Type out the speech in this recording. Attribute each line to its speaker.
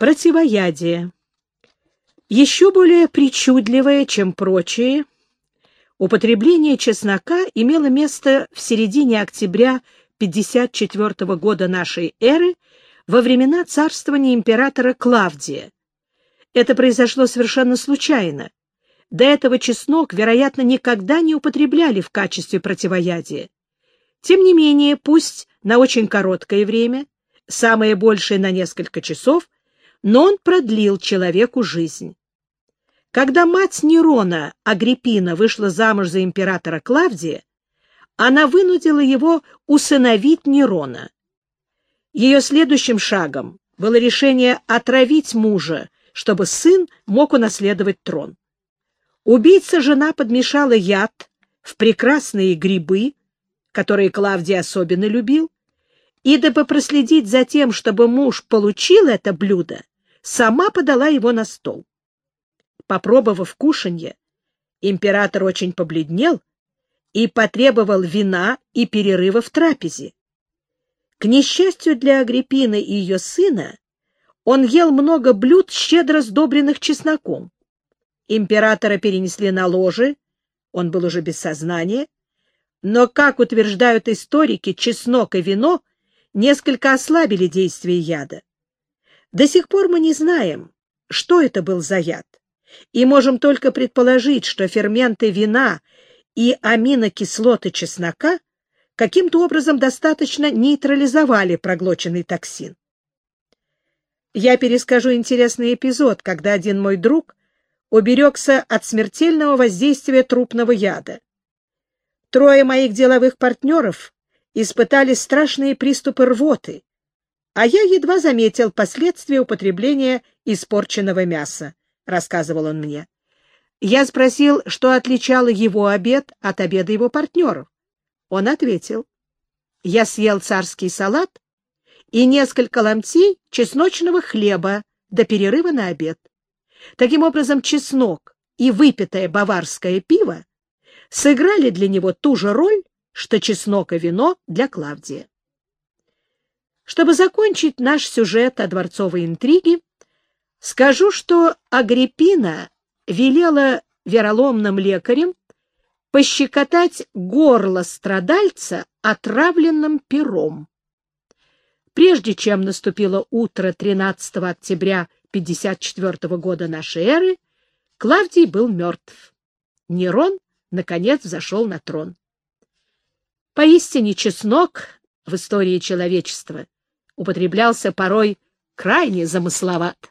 Speaker 1: Противоядие. Еще более причудливое, чем прочие, употребление чеснока имело место в середине октября 54 года нашей эры во времена царствования императора Клавдия. Это произошло совершенно случайно. До этого чеснок, вероятно, никогда не употребляли в качестве противоядия. Тем не менее, пусть на очень короткое время, самое большее на несколько часов, но он продлил человеку жизнь. Когда мать Нерона, Агриппина, вышла замуж за императора Клавдия, она вынудила его усыновить Нерона. Ее следующим шагом было решение отравить мужа, чтобы сын мог унаследовать трон. Убийца жена подмешала яд в прекрасные грибы, которые Клавдий особенно любил, и дабы проследить за тем, чтобы муж получил это блюдо, сама подала его на стол. Попробовав кушанье, император очень побледнел и потребовал вина и перерыва в трапезе. К несчастью для Агриппины и ее сына, он ел много блюд, щедро сдобренных чесноком. Императора перенесли на ложе, он был уже без сознания, но, как утверждают историки, чеснок и вино несколько ослабили действие яда. До сих пор мы не знаем, что это был за яд, и можем только предположить, что ферменты вина и аминокислоты чеснока каким-то образом достаточно нейтрализовали проглоченный токсин. Я перескажу интересный эпизод, когда один мой друг уберегся от смертельного воздействия трупного яда. Трое моих деловых партнеров испытали страшные приступы рвоты, а я едва заметил последствия употребления испорченного мяса, — рассказывал он мне. Я спросил, что отличало его обед от обеда его партнеров. Он ответил, я съел царский салат и несколько ломтей чесночного хлеба до перерыва на обед. Таким образом, чеснок и выпитое баварское пиво сыграли для него ту же роль, что чеснок и вино для Клавдия. Чтобы закончить наш сюжет о дворцовой интриге, скажу, что Агриппина велела вероломным лекарям пощекотать горло страдальца отравленным пером. Прежде чем наступило утро 13 октября 54 года нашей эры, Клавдий был мертв. Нерон, наконец, зашел на трон. Поистине чеснок в истории человечества употреблялся порой крайне замысловат.